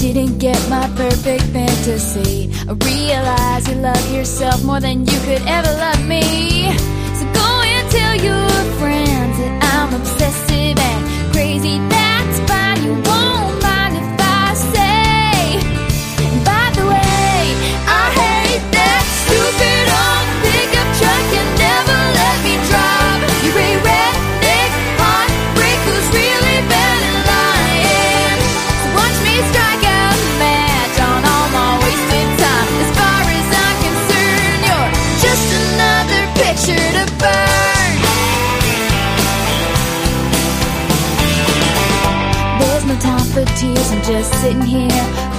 didn't get my perfect fantasy. I realize you love yourself more than you could ever love me. So go and tell you. tears. I'm just sitting here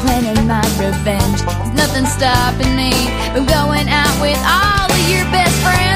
planning my revenge. There's nothing stopping me from going out with all of your best friends.